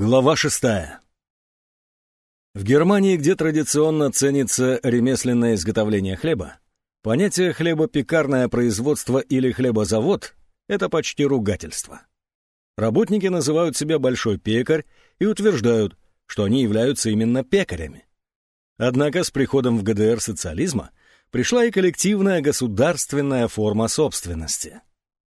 Глава шестая. В Германии, где традиционно ценится ремесленное изготовление хлеба, понятие хлебопекарное производство или хлебозавод — это почти ругательство. Работники называют себя «большой пекарь» и утверждают, что они являются именно пекарями. Однако с приходом в ГДР социализма пришла и коллективная государственная форма собственности —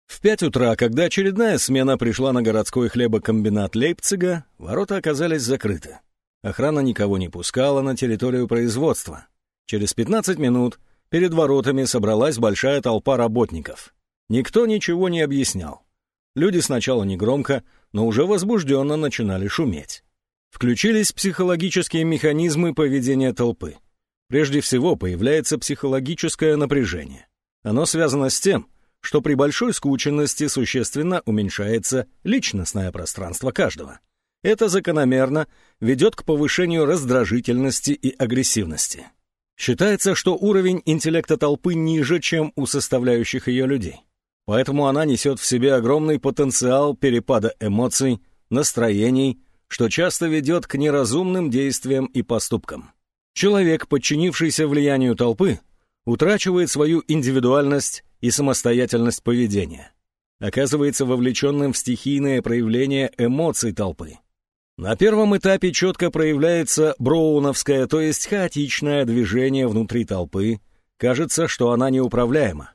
в пять утра, когда очередная смена пришла на городской хлебокомбинат Лейпцига, ворота оказались закрыты. Охрана никого не пускала на территорию производства. Через 15 минут перед воротами собралась большая толпа работников. Никто ничего не объяснял. Люди сначала негромко, но уже возбужденно начинали шуметь. Включились психологические механизмы поведения толпы. Прежде всего появляется психологическое напряжение. Оно связано с тем, что при большой скученности существенно уменьшается личностное пространство каждого. Это закономерно ведет к повышению раздражительности и агрессивности. Считается, что уровень интеллекта толпы ниже, чем у составляющих ее людей. Поэтому она несет в себе огромный потенциал перепада эмоций, настроений, что часто ведет к неразумным действиям и поступкам. Человек, подчинившийся влиянию толпы, утрачивает свою индивидуальность и самостоятельность поведения. Оказывается вовлеченным в стихийное проявление эмоций толпы. На первом этапе четко проявляется броуновское, то есть хаотичное движение внутри толпы. Кажется, что она неуправляема.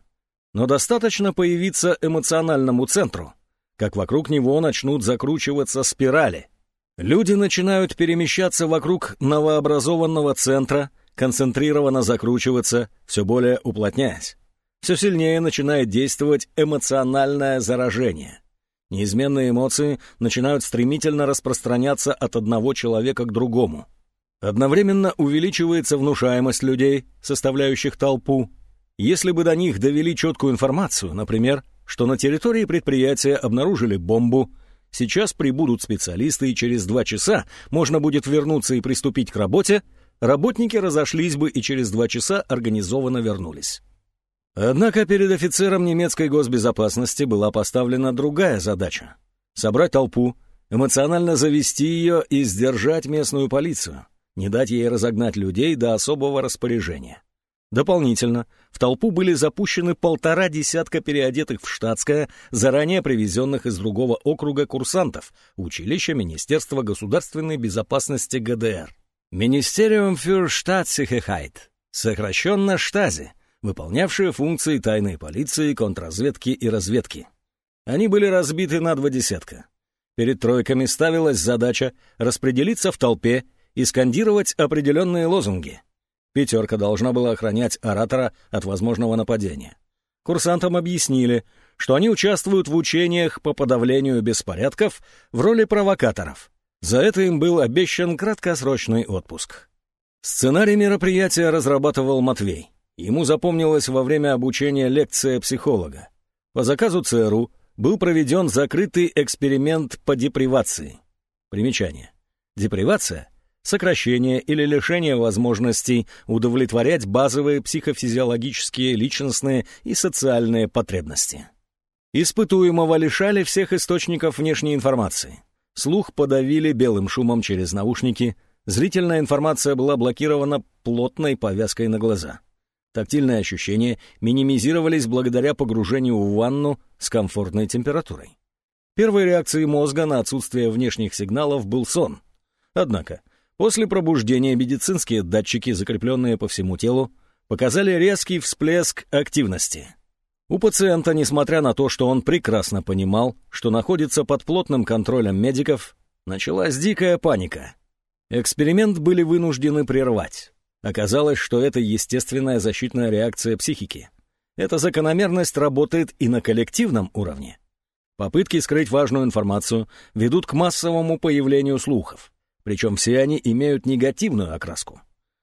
Но достаточно появиться эмоциональному центру, как вокруг него начнут закручиваться спирали. Люди начинают перемещаться вокруг новообразованного центра, концентрированно закручиваться, все более уплотняясь все сильнее начинает действовать эмоциональное заражение. Неизменные эмоции начинают стремительно распространяться от одного человека к другому. Одновременно увеличивается внушаемость людей, составляющих толпу. Если бы до них довели четкую информацию, например, что на территории предприятия обнаружили бомбу, сейчас прибудут специалисты и через два часа можно будет вернуться и приступить к работе, работники разошлись бы и через два часа организованно вернулись. Однако перед офицером немецкой госбезопасности была поставлена другая задача — собрать толпу, эмоционально завести ее и сдержать местную полицию, не дать ей разогнать людей до особого распоряжения. Дополнительно в толпу были запущены полтора десятка переодетых в штатское, заранее привезенных из другого округа курсантов училища Министерства государственной безопасности ГДР. Министериум für Staatssicherheit, сокращенно Штази, выполнявшие функции тайной полиции, контрразведки и разведки. Они были разбиты на два десятка. Перед тройками ставилась задача распределиться в толпе и скандировать определенные лозунги. Пятерка должна была охранять оратора от возможного нападения. Курсантам объяснили, что они участвуют в учениях по подавлению беспорядков в роли провокаторов. За это им был обещан краткосрочный отпуск. Сценарий мероприятия разрабатывал Матвей. Ему запомнилась во время обучения лекция психолога. По заказу ЦРУ был проведен закрытый эксперимент по депривации. Примечание. Депривация — сокращение или лишение возможностей удовлетворять базовые психофизиологические, личностные и социальные потребности. Испытуемого лишали всех источников внешней информации. Слух подавили белым шумом через наушники, зрительная информация была блокирована плотной повязкой на глаза. Тактильные ощущения минимизировались благодаря погружению в ванну с комфортной температурой. Первой реакцией мозга на отсутствие внешних сигналов был сон. Однако, после пробуждения медицинские датчики, закрепленные по всему телу, показали резкий всплеск активности. У пациента, несмотря на то, что он прекрасно понимал, что находится под плотным контролем медиков, началась дикая паника. Эксперимент были вынуждены прервать. Оказалось, что это естественная защитная реакция психики. Эта закономерность работает и на коллективном уровне. Попытки скрыть важную информацию ведут к массовому появлению слухов, причем все они имеют негативную окраску.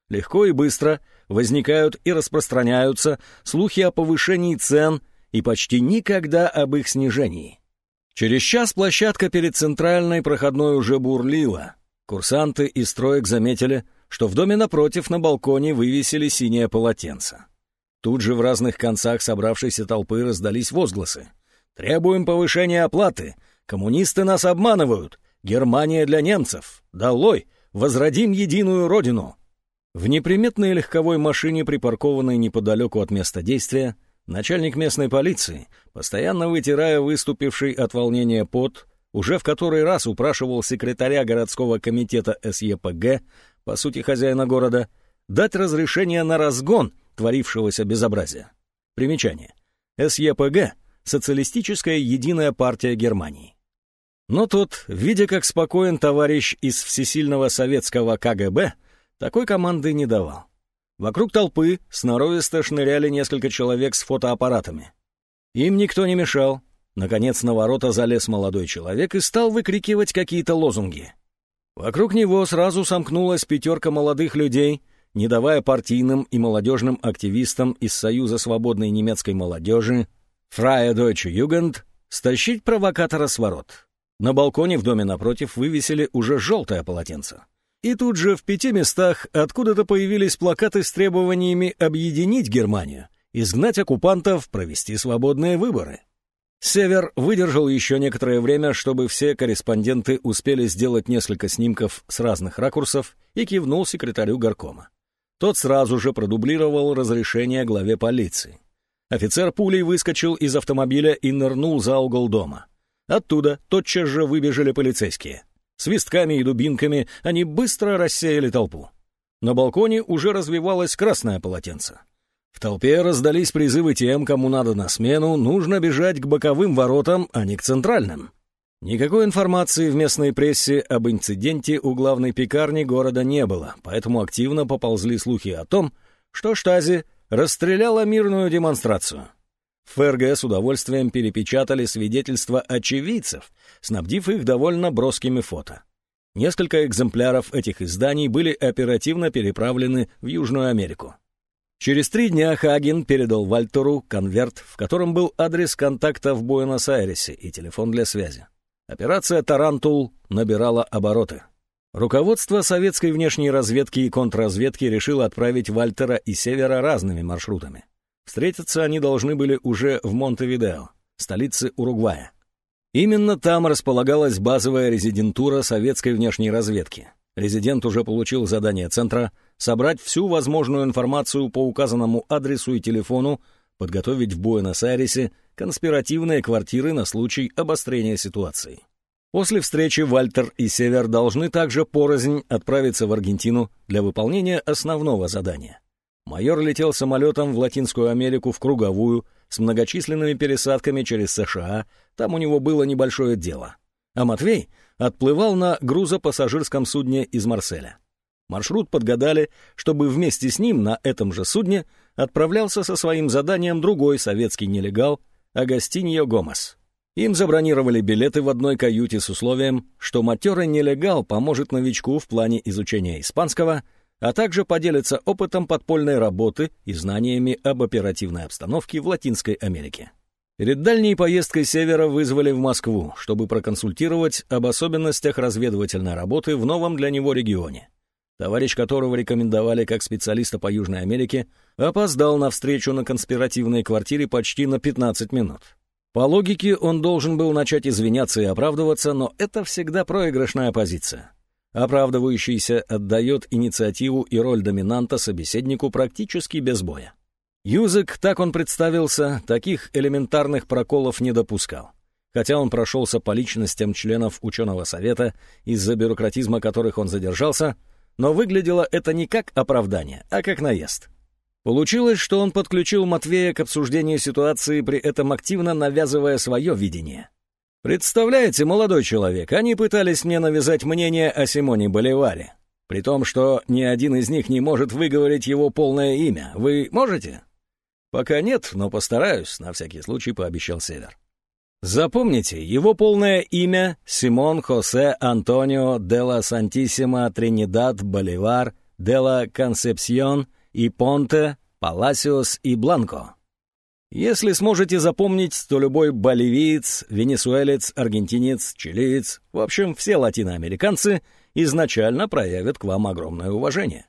Легко и быстро возникают и распространяются слухи о повышении цен и почти никогда об их снижении. Через час площадка перед центральной проходной уже бурлила. Курсанты из строек заметили — что в доме напротив на балконе вывесили синее полотенце. Тут же в разных концах собравшейся толпы раздались возгласы. «Требуем повышения оплаты! Коммунисты нас обманывают! Германия для немцев! Долой! Возродим единую родину!» В неприметной легковой машине, припаркованной неподалеку от места действия, начальник местной полиции, постоянно вытирая выступивший от волнения пот, уже в который раз упрашивал секретаря городского комитета СЕПГ, по сути хозяина города, дать разрешение на разгон творившегося безобразия. Примечание. СЕПГ — Социалистическая единая партия Германии. Но тот, видя, как спокоен товарищ из всесильного советского КГБ, такой команды не давал. Вокруг толпы сноровисто шныряли несколько человек с фотоаппаратами. Им никто не мешал. Наконец на ворота залез молодой человек и стал выкрикивать какие-то лозунги. Вокруг него сразу сомкнулась пятерка молодых людей, не давая партийным и молодежным активистам из Союза свободной немецкой молодежи «Freie Deutsche Jugend» стащить провокатора с ворот. На балконе в доме напротив вывесили уже желтое полотенце. И тут же в пяти местах откуда-то появились плакаты с требованиями объединить Германию, изгнать оккупантов, провести свободные выборы. Север выдержал еще некоторое время, чтобы все корреспонденты успели сделать несколько снимков с разных ракурсов и кивнул секретарю горкома. Тот сразу же продублировал разрешение главе полиции. Офицер пулей выскочил из автомобиля и нырнул за угол дома. Оттуда тотчас же выбежали полицейские. Свистками и дубинками они быстро рассеяли толпу. На балконе уже развивалось красное полотенце. В толпе раздались призывы тем, кому надо на смену, нужно бежать к боковым воротам, а не к центральным. Никакой информации в местной прессе об инциденте у главной пекарни города не было, поэтому активно поползли слухи о том, что Штази расстреляла мирную демонстрацию. В ФРГ с удовольствием перепечатали свидетельства очевидцев, снабдив их довольно броскими фото. Несколько экземпляров этих изданий были оперативно переправлены в Южную Америку. Через три дня Хаген передал Вальтеру конверт, в котором был адрес контакта в Буэнос-Айресе и телефон для связи. Операция «Тарантул» набирала обороты. Руководство советской внешней разведки и контрразведки решило отправить Вальтера и Севера разными маршрутами. Встретиться они должны были уже в Монтевидео, столице Уругвая. Именно там располагалась базовая резидентура советской внешней разведки. Резидент уже получил задание Центра собрать всю возможную информацию по указанному адресу и телефону, подготовить в Буэнос-Айресе конспиративные квартиры на случай обострения ситуации. После встречи Вальтер и Север должны также порознь отправиться в Аргентину для выполнения основного задания. Майор летел самолетом в Латинскую Америку в круговую, с многочисленными пересадками через США, там у него было небольшое дело. А Матвей отплывал на грузопассажирском судне из Марселя. Маршрут подгадали, чтобы вместе с ним на этом же судне отправлялся со своим заданием другой советский нелегал Агастиньо Гомес. Им забронировали билеты в одной каюте с условием, что матерый нелегал поможет новичку в плане изучения испанского — а также поделится опытом подпольной работы и знаниями об оперативной обстановке в Латинской Америке. Перед дальней поездкой Севера вызвали в Москву, чтобы проконсультировать об особенностях разведывательной работы в новом для него регионе. Товарищ, которого рекомендовали как специалиста по Южной Америке, опоздал на встречу на конспиративной квартире почти на 15 минут. По логике, он должен был начать извиняться и оправдываться, но это всегда проигрышная позиция. Оправдывающийся отдает инициативу и роль доминанта собеседнику практически без боя. Юзек, так он представился, таких элементарных проколов не допускал. Хотя он прошелся по личностям членов ученого совета, из-за бюрократизма которых он задержался, но выглядело это не как оправдание, а как наезд. Получилось, что он подключил Матвея к обсуждению ситуации, при этом активно навязывая свое видение. Представляете, молодой человек, они пытались мне навязать мнение о Симоне Боливаре. При том, что ни один из них не может выговорить его полное имя. Вы можете? Пока нет, но постараюсь, на всякий случай пообещал Север. Запомните, его полное имя Симон Хосе Антонио де ла Сантисима Тринидад Боливар де ла Консепсьон и Понте Паласиос и Бланко. Если сможете запомнить, то любой боливиец, венесуэлец, аргентинец, чилиец, в общем, все латиноамериканцы изначально проявят к вам огромное уважение.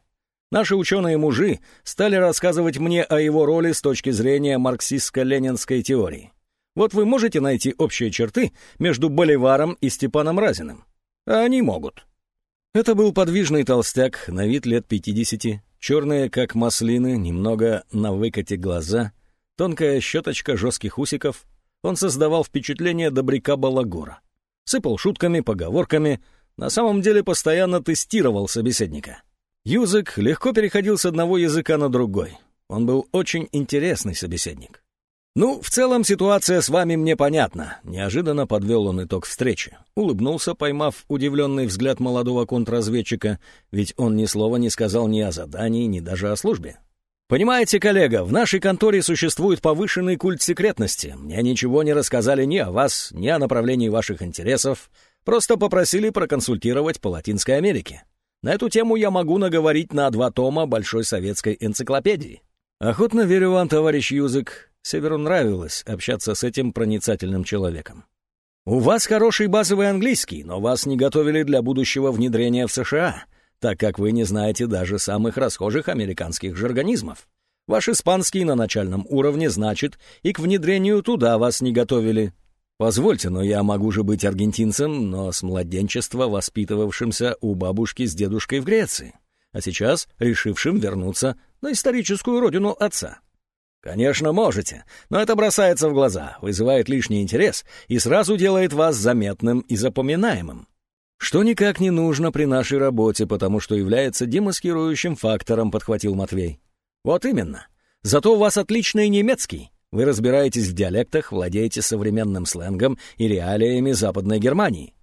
Наши ученые-мужи стали рассказывать мне о его роли с точки зрения марксистско-ленинской теории. Вот вы можете найти общие черты между Боливаром и Степаном Разиным? А они могут. Это был подвижный толстяк, на вид лет пятидесяти, черные, как маслины, немного на выкате глаза, тонкая щеточка жестких усиков. Он создавал впечатление добряка балагура. Сыпал шутками, поговорками, на самом деле постоянно тестировал собеседника. Юзык легко переходил с одного языка на другой. Он был очень интересный собеседник. «Ну, в целом ситуация с вами мне понятна», — неожиданно подвел он итог встречи. Улыбнулся, поймав удивленный взгляд молодого контрразведчика, ведь он ни слова не сказал ни о задании, ни даже о службе. «Понимаете, коллега, в нашей конторе существует повышенный культ секретности. Мне ничего не рассказали ни о вас, ни о направлении ваших интересов. Просто попросили проконсультировать по Латинской Америке. На эту тему я могу наговорить на два тома Большой советской энциклопедии». «Охотно верю вам, товарищ Юзык», Северу нравилось общаться с этим проницательным человеком. «У вас хороший базовый английский, но вас не готовили для будущего внедрения в США, так как вы не знаете даже самых расхожих американских жаргонизмов. Ваш испанский на начальном уровне, значит, и к внедрению туда вас не готовили. Позвольте, но я могу же быть аргентинцем, но с младенчества воспитывавшимся у бабушки с дедушкой в Греции, а сейчас решившим вернуться на историческую родину отца. Конечно, можете, но это бросается в глаза, вызывает лишний интерес и сразу делает вас заметным и запоминаемым. Что никак не нужно при нашей работе, потому что является демаскирующим фактором, подхватил Матвей. Вот именно. Зато у вас отличный немецкий. Вы разбираетесь в диалектах, владеете современным сленгом и реалиями Западной Германии.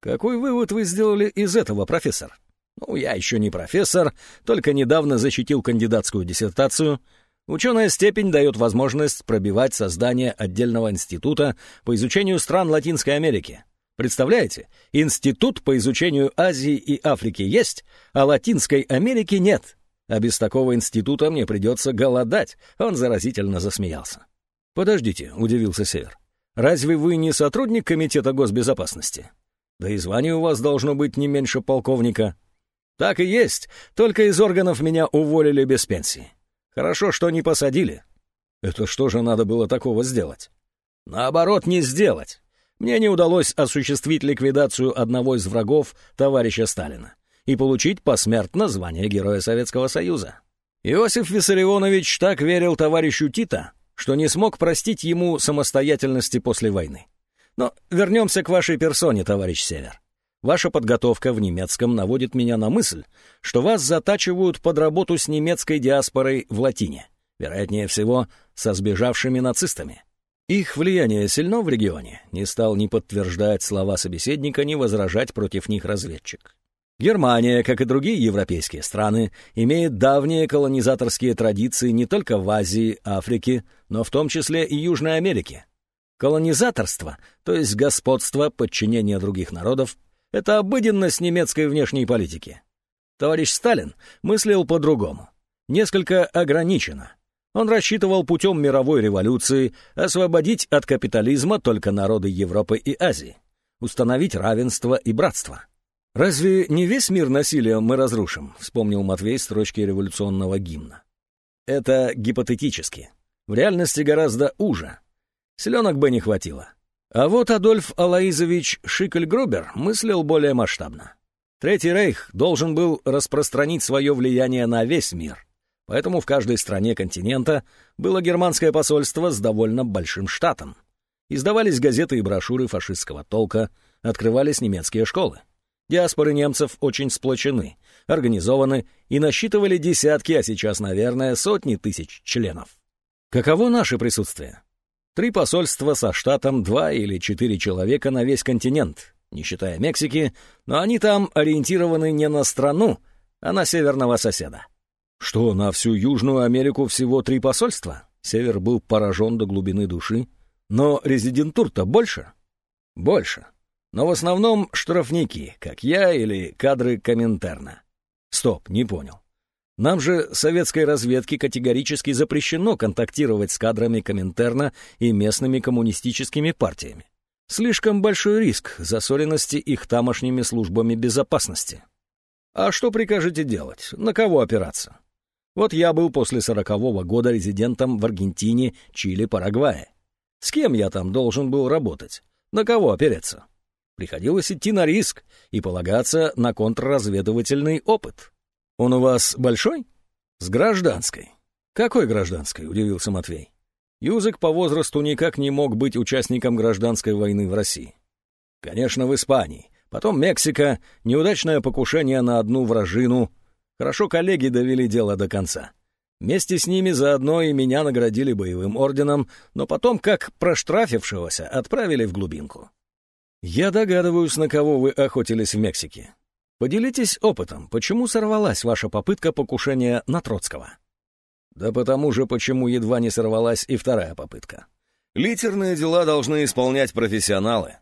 Какой вывод вы сделали из этого, профессор? Ну, я еще не профессор, только недавно защитил кандидатскую диссертацию — Ученая степень дает возможность пробивать создание отдельного института по изучению стран Латинской Америки. Представляете, институт по изучению Азии и Африки есть, а Латинской Америки нет. А без такого института мне придется голодать. Он заразительно засмеялся. «Подождите», — удивился Север. «Разве вы не сотрудник Комитета госбезопасности? Да и звание у вас должно быть не меньше полковника». «Так и есть, только из органов меня уволили без пенсии. Хорошо, что не посадили. Это что же надо было такого сделать? Наоборот, не сделать. Мне не удалось осуществить ликвидацию одного из врагов товарища Сталина и получить посмертно звание Героя Советского Союза. Иосиф Виссарионович так верил товарищу Тита, что не смог простить ему самостоятельности после войны. Но вернемся к вашей персоне, товарищ Север. Ваша подготовка в немецком наводит меня на мысль, что вас затачивают под работу с немецкой диаспорой в латине, вероятнее всего, со сбежавшими нацистами. Их влияние сильно в регионе, не стал ни подтверждать слова собеседника, ни возражать против них разведчик. Германия, как и другие европейские страны, имеет давние колонизаторские традиции не только в Азии, Африке, но в том числе и Южной Америке. Колонизаторство, то есть господство, подчинение других народов, это обыденность немецкой внешней политики. Товарищ Сталин мыслил по-другому, несколько ограниченно. Он рассчитывал путем мировой революции освободить от капитализма только народы Европы и Азии, установить равенство и братство. «Разве не весь мир насилием мы разрушим?» — вспомнил Матвей строчки революционного гимна. «Это гипотетически. В реальности гораздо уже. Селенок бы не хватило. А вот Адольф Алаизович Шикль-Грубер мыслил более масштабно. Третий рейх должен был распространить свое влияние на весь мир. Поэтому в каждой стране континента было германское посольство с довольно большим штатом. Издавались газеты и брошюры фашистского толка, открывались немецкие школы. Диаспоры немцев очень сплочены, организованы и насчитывали десятки, а сейчас, наверное, сотни тысяч членов. Каково наше присутствие? Три посольства со штатом, два или четыре человека на весь континент, не считая Мексики, но они там ориентированы не на страну, а на северного соседа. Что, на всю Южную Америку всего три посольства? Север был поражен до глубины души. Но резидентур-то больше? Больше. Но в основном штрафники, как я или кадры Коминтерна. Стоп, не понял. Нам же советской разведке категорически запрещено контактировать с кадрами Коминтерна и местными коммунистическими партиями. Слишком большой риск засоленности их тамошними службами безопасности. А что прикажете делать? На кого опираться? Вот я был после сорокового года резидентом в Аргентине, Чили, Парагвае. С кем я там должен был работать? На кого опереться? Приходилось идти на риск и полагаться на контрразведывательный опыт. Он у вас большой? С гражданской. Какой гражданской? Удивился Матвей. Юзык по возрасту никак не мог быть участником гражданской войны в России. Конечно, в Испании. Потом Мексика, неудачное покушение на одну вражину. Хорошо коллеги довели дело до конца. Вместе с ними заодно и меня наградили боевым орденом, но потом, как проштрафившегося, отправили в глубинку. Я догадываюсь, на кого вы охотились в Мексике. Поделитесь опытом, почему сорвалась ваша попытка покушения на Троцкого? Да потому же, почему едва не сорвалась и вторая попытка. Литерные дела должны исполнять профессионалы.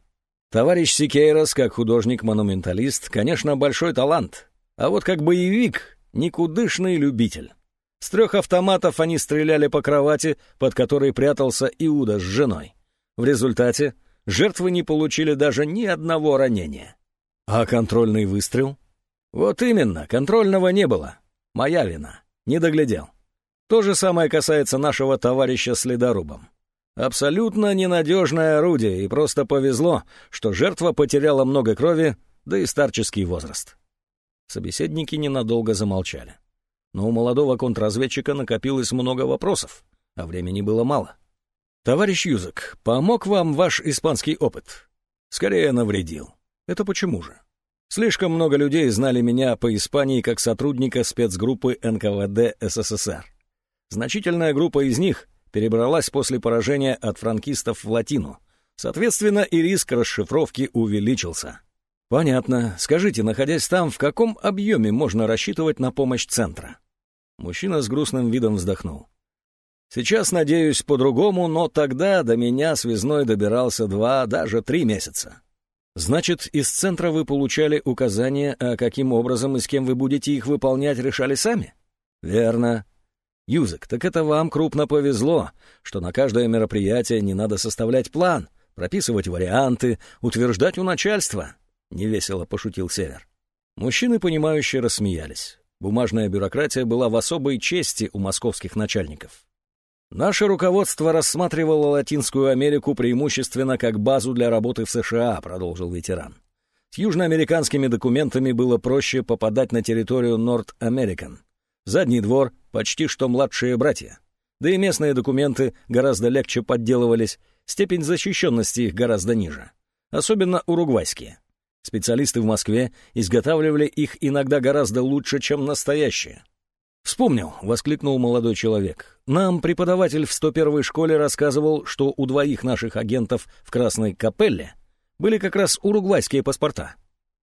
Товарищ Сикейрос, как художник-монументалист, конечно, большой талант, а вот как боевик — никудышный любитель. С трех автоматов они стреляли по кровати, под которой прятался Иуда с женой. В результате жертвы не получили даже ни одного ранения. А контрольный выстрел? Вот именно, контрольного не было. Моя вина. Не доглядел. То же самое касается нашего товарища с ледорубом. Абсолютно ненадежное орудие, и просто повезло, что жертва потеряла много крови, да и старческий возраст. Собеседники ненадолго замолчали. Но у молодого контрразведчика накопилось много вопросов, а времени было мало. «Товарищ Юзак, помог вам ваш испанский опыт?» «Скорее навредил. Это почему же?» «Слишком много людей знали меня по Испании как сотрудника спецгруппы НКВД СССР. Значительная группа из них перебралась после поражения от франкистов в Латину. Соответственно, и риск расшифровки увеличился. «Понятно. Скажите, находясь там, в каком объеме можно рассчитывать на помощь центра?» Мужчина с грустным видом вздохнул. «Сейчас, надеюсь, по-другому, но тогда до меня связной добирался два, даже три месяца. Значит, из центра вы получали указания, а каким образом и с кем вы будете их выполнять, решали сами?» «Верно. Юзек, так это вам крупно повезло, что на каждое мероприятие не надо составлять план, прописывать варианты, утверждать у начальства. — невесело пошутил Север. Мужчины, понимающие, рассмеялись. Бумажная бюрократия была в особой чести у московских начальников. Наше руководство рассматривало Латинскую Америку преимущественно как базу для работы в США, продолжил ветеран. С южноамериканскими документами было проще попадать на территорию Норт-Американ. Задний двор — почти что младшие братья. Да и местные документы гораздо легче подделывались, степень защищенности их гораздо ниже. Особенно уругвайские. Специалисты в Москве изготавливали их иногда гораздо лучше, чем настоящие. «Вспомнил», — воскликнул молодой человек. «Нам преподаватель в 101-й школе рассказывал, что у двоих наших агентов в Красной Капелле были как раз уругвайские паспорта.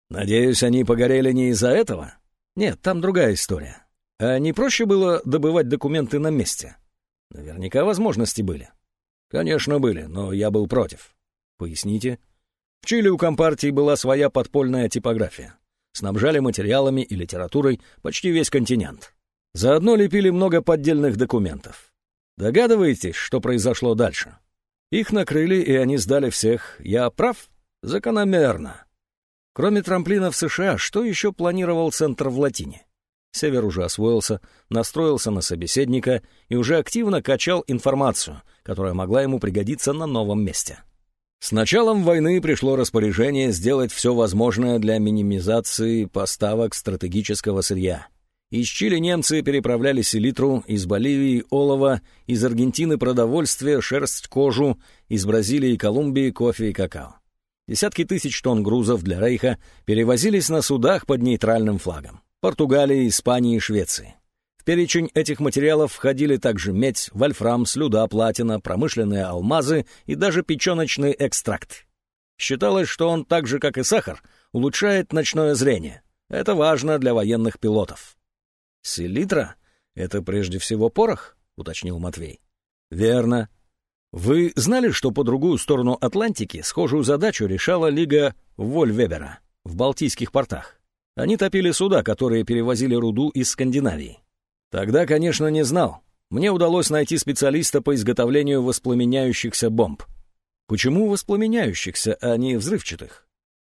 Надеюсь, они погорели не из-за этого? Нет, там другая история. А не проще было добывать документы на месте? Наверняка возможности были. Конечно, были, но я был против. Поясните?» В Чили у Компартии была своя подпольная типография. Снабжали материалами и литературой почти весь континент. Заодно лепили много поддельных документов. Догадываетесь, что произошло дальше? Их накрыли, и они сдали всех. Я прав? Закономерно. Кроме трамплина в США, что еще планировал центр в Латине? Север уже освоился, настроился на собеседника и уже активно качал информацию, которая могла ему пригодиться на новом месте. С началом войны пришло распоряжение сделать все возможное для минимизации поставок стратегического сырья. Из Чили немцы переправляли селитру, из Боливии — олово, из Аргентины — продовольствие, шерсть, кожу, из Бразилии и Колумбии — кофе и какао. Десятки тысяч тонн грузов для Рейха перевозились на судах под нейтральным флагом. Португалии, Испании и Швеции перечень этих материалов входили также медь, вольфрам, слюда, платина, промышленные алмазы и даже печеночный экстракт. Считалось, что он так же, как и сахар, улучшает ночное зрение. Это важно для военных пилотов. «Селитра — это прежде всего порох?» — уточнил Матвей. «Верно. Вы знали, что по другую сторону Атлантики схожую задачу решала Лига Вольвебера в Балтийских портах? Они топили суда, которые перевозили руду из Скандинавии. Тогда, конечно, не знал. Мне удалось найти специалиста по изготовлению воспламеняющихся бомб. Почему воспламеняющихся, а не взрывчатых?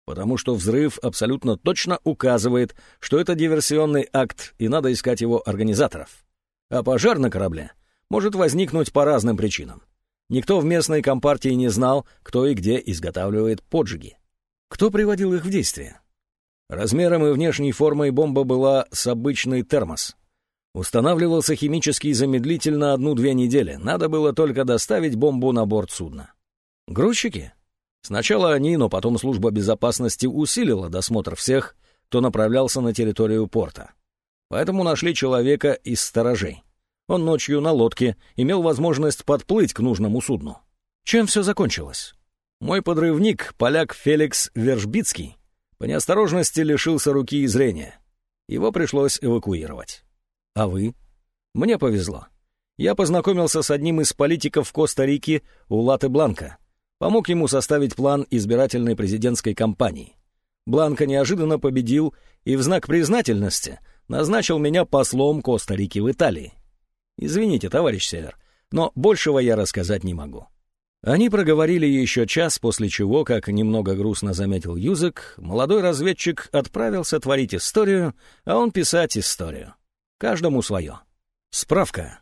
Потому что взрыв абсолютно точно указывает, что это диверсионный акт, и надо искать его организаторов. А пожар на корабле может возникнуть по разным причинам. Никто в местной компартии не знал, кто и где изготавливает поджиги. Кто приводил их в действие? Размером и внешней формой бомба была с обычный термос. Устанавливался химический замедлитель на одну-две недели. Надо было только доставить бомбу на борт судна. Грузчики? Сначала они, но потом служба безопасности усилила досмотр всех, кто направлялся на территорию порта. Поэтому нашли человека из сторожей. Он ночью на лодке имел возможность подплыть к нужному судну. Чем все закончилось? Мой подрывник, поляк Феликс Вержбицкий, по неосторожности лишился руки и зрения. Его пришлось эвакуировать. А вы? Мне повезло. Я познакомился с одним из политиков Коста-Рики, Улаты Бланка. Помог ему составить план избирательной президентской кампании. Бланка неожиданно победил и в знак признательности назначил меня послом Коста-Рики в Италии. Извините, товарищ Север, но большего я рассказать не могу. Они проговорили еще час, после чего, как немного грустно заметил Юзек, молодой разведчик отправился творить историю, а он писать историю. Каждому свое. Справка.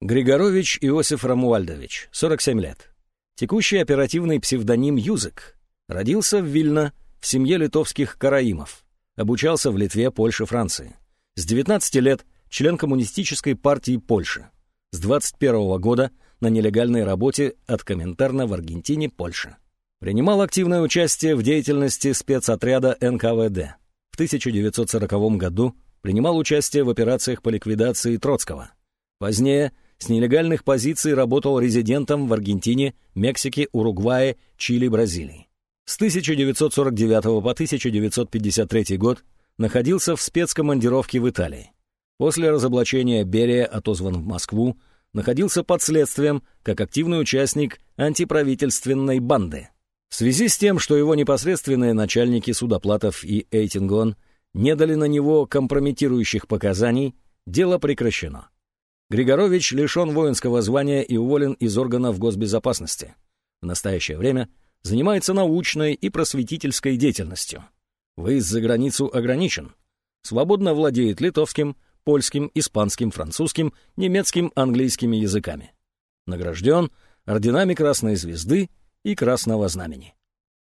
Григорович Иосиф Рамуальдович, 47 лет. Текущий оперативный псевдоним Юзек. Родился в Вильно, в семье литовских караимов. Обучался в Литве, Польше, Франции. С 19 лет член Коммунистической партии Польши. С 21 года – на нелегальной работе от Коминтерна в Аргентине, Польше. Принимал активное участие в деятельности спецотряда НКВД. В 1940 году принимал участие в операциях по ликвидации Троцкого. Позднее с нелегальных позиций работал резидентом в Аргентине, Мексике, Уругвае, Чили, Бразилии. С 1949 по 1953 год находился в спецкомандировке в Италии. После разоблачения Берия отозван в Москву, находился под следствием как активный участник антиправительственной банды. В связи с тем, что его непосредственные начальники Судоплатов и Эйтингон не дали на него компрометирующих показаний, дело прекращено. Григорович лишен воинского звания и уволен из органов госбезопасности. В настоящее время занимается научной и просветительской деятельностью. Выезд за границу ограничен. Свободно владеет литовским, польским, испанским, французским, немецким, английскими языками. Награжден орденами Красной Звезды и Красного Знамени.